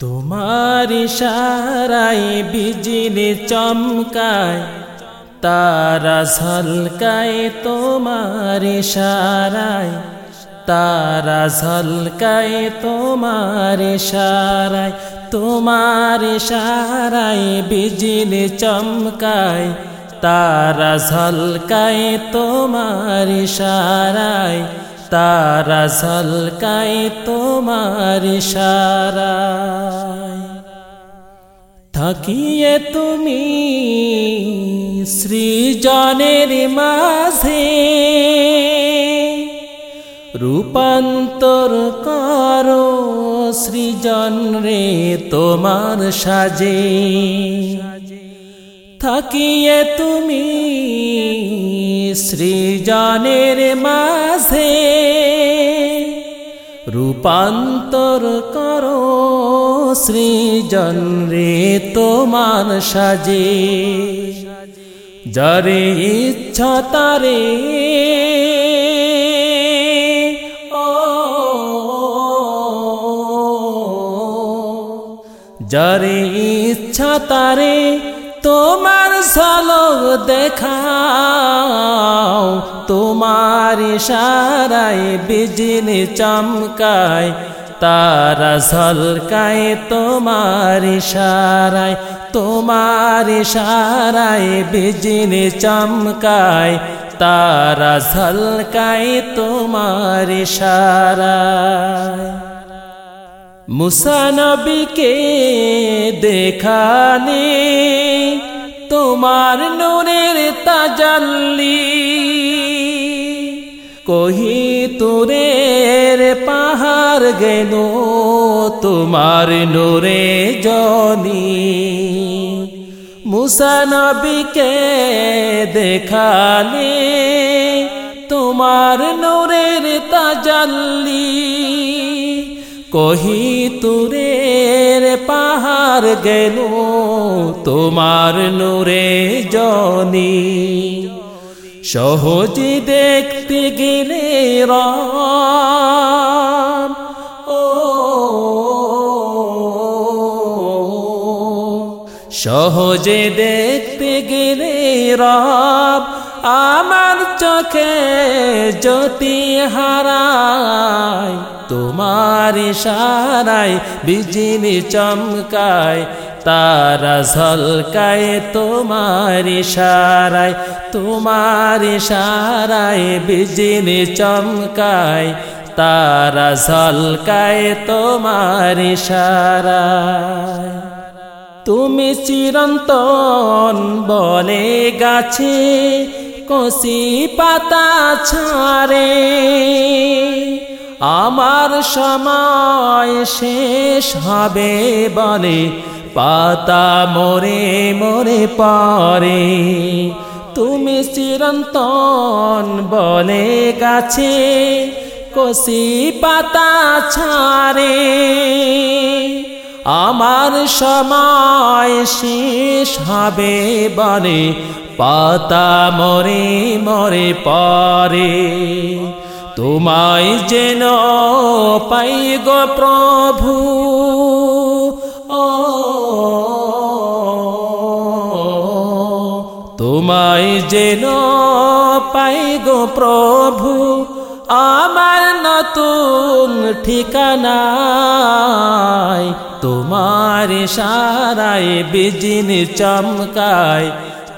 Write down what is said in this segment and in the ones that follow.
তোমার ইশারায় বিজলি চমকায়, তারা ঝলকায় তোমার ইশারায়, তারা ঝলকায় তোমার ইশারায় তোমার ইশারায় বিজলি চমকায়, তারা ঝলকায় তোমার ইশারায় তারা ঝলকায় তোমার ইশারায়। থাকিয়ে তুমি সৃজনের মাঝে রূপান্তর করো সৃজন রে তোমার সাজে। থাকিয়ে তুমি সৃজনের মাঝে রূপান্তর করো সৃজন রে তোমার সাজে। যারে ইচ্ছা তারে যারে ইচ্ছা তারে তোমার ঝলক দেখাও, তোমার ইশারায় বিজলি চমকায়, তারা ঝলকায় তোমার ইশারায় তোমার ইশারায় বিজলি চমকায়, তারা ঝলকায় তোমার ইশারায়। মুসানবীকে দেখানে, তোমার নূরের তাজাল্লি। কহি, তোরের পাহাড় গেল, তোমার নূরে জনি। মুসানবীকে দেখালে তোমার নূরের তাজাল্লি। কহি তুরের পাহাড় গেল তোমার নূরে জনি। সহজে দেখতে গেলে রাম। ও, সহজে দেখতে গেলে রব আমার চোখে জ্যোতি হারায়, তোমার ইশারায় বিজলি চমকায়, তারা ঝলকায় তোমার ইশারায় তোমার ইশারায় বিজলি চমকায়, তারা ঝলকায় তোমার ইশারায়। তুমি চিরন্তন বলে গাছে কষি পাতা ছাড়ে। আমার সময় শেষ হবে বলে পাতা মরে মরে পরে তুমি চিরন্তন বলে গাছে কষি পাতা ছাড়ে। আমার সময় শেষ হবে বলে, পাতা মরে মরে পরে। তোমায় যেন পাই গো প্রভু। ও, তোমায় যেন পাই গো প্রভু। আমার নতুন ঠিকানায় তোমার সারায় বিজিনি চমকায়,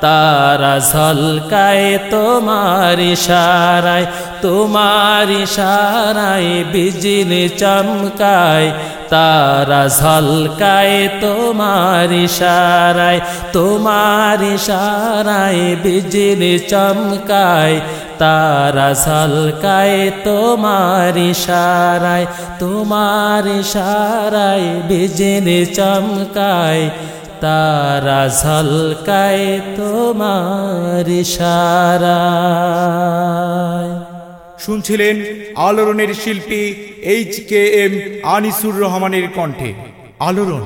তারা ঝলকায় তোমার ইশারায় তোমার ইশারায় বিজলি চমকায়, তারা ঝলকায় তোমার ইশারায় তোমার ইশারায় বিজলি চমকায় তারা ঝলকায় তোমার ইশারায় তোমার ইশারায় বিজলি চমকায়, তারা ঝলকায় তোমার ইশারায়। শুনছিলেন আলোড়নের শিল্পী এইচ কে এম আনিসুর রহমানের কণ্ঠে। আলোড়ন,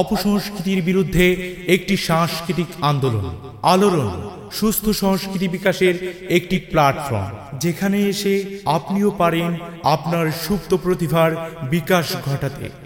অপসংস্কৃতির বিরুদ্ধে একটি সাংস্কৃতিক আন্দোলন। আলোড়ন সুস্থ সংস্কৃতি বিকাশের একটি প্ল্যাটফর্ম যেখানে এসে আপনিও পারেন আপনার সুপ্ত প্রতিভার বিকাশ ঘটাতে।